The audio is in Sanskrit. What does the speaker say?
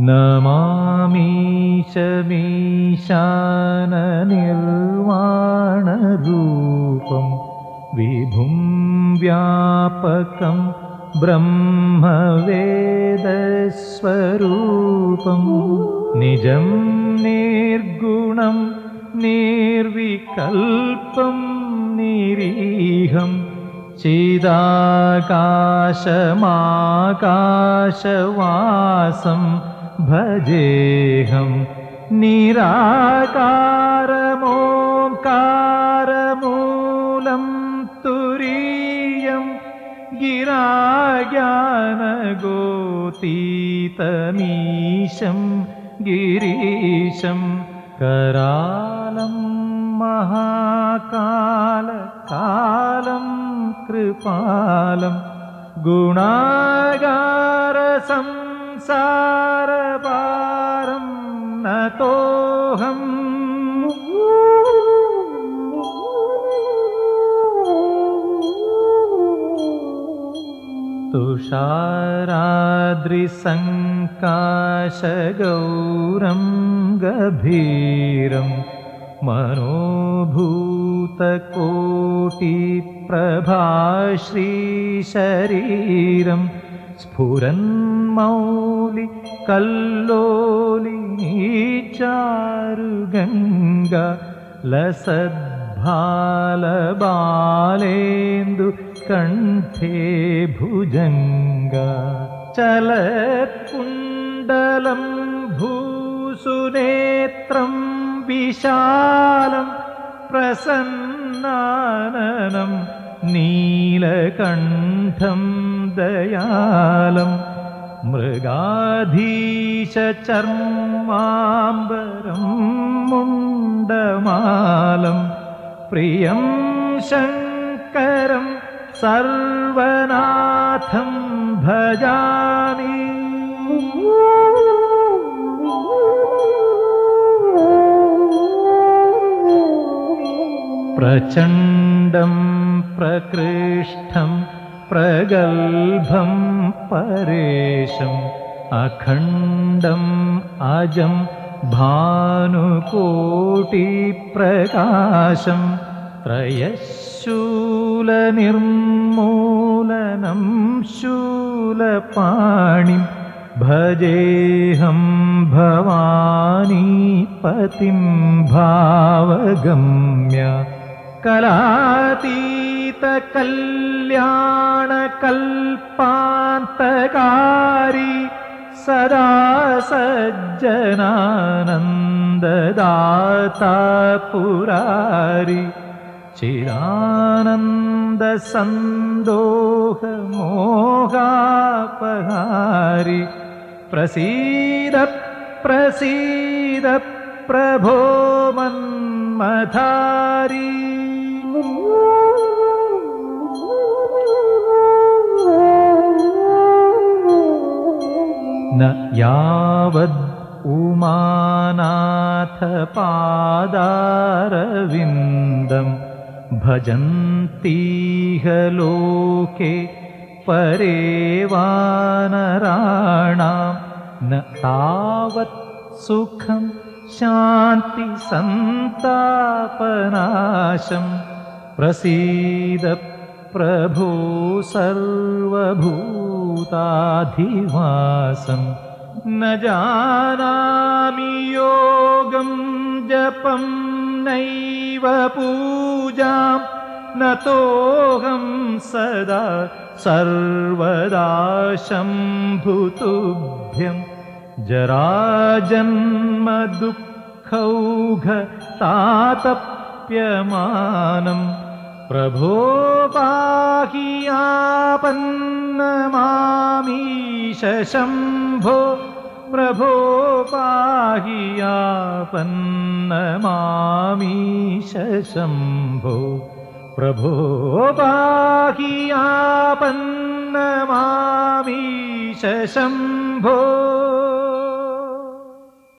नमामीशमीशाननिर्वाणरूपं विभुं व्यापकं ब्रह्मवेदस्वरूपं निजं निर्गुणं निर्विकल्पं निरीहं चिदाकाशमाकाशवासं भजेऽहं निराकारमोङ्कारमूलं तुरीयं गिराज्ञानगोतीतमीशं गिरीशं करालं महाकालकालं कृपालं गुणागारसंसारपारं नतोऽहम् तुषाराद्रिसङ्काशगौरं गभीरं मनोभूतकोटिप्रभाश्रीशरीरं स्फुरन्मौलि लसद्भालबालेन्दु कण्ठे भुजङ्गा चलत्कुण्डलं भूसुनेत्रं विशालं प्रसन्नाननं नीलकण्ठं दयालं मृगाधीशचर्माम्बरं मुण्डमालं प्रियं शङ्करं सर्वनाथं भजामि प्रचण्डं प्रकृष्टं प्रगल्भं परेशम् अखण्डम् अजं भानुकोटिप्रकाशं त्रयशूलनिर्मूलनं शूलपाणिं भजेऽहं भवानीपतिं भावगम्य कलातीतकल्याणकल्पान्तकारी सदा सज्जनानन्ददाता पुरारि चिदानन्दसन्दोहमोहापहारि प्रसीद प्रसीद प्रभो मन्मथारी न यावद् उमानाथपादारविन्दं भजन्तीह लोके परे वानराणां न तावत् सुखं शान्तिसन्तापनाशं प्रसीद प्रभो सर्वभूताधिवासं न जानामि योगं जपं नैव पूजां न तोऽहं सदा सर्वदा शम्भुतुभ्यं जराजन्मदुःखौघतातप्यमानम् प्रभो पाहि आपन्नमामीश शम्भो प्रभो पाहि आपन्नमामीश शम्भो प्रभो पाहि आपन्नमामीश शम्भो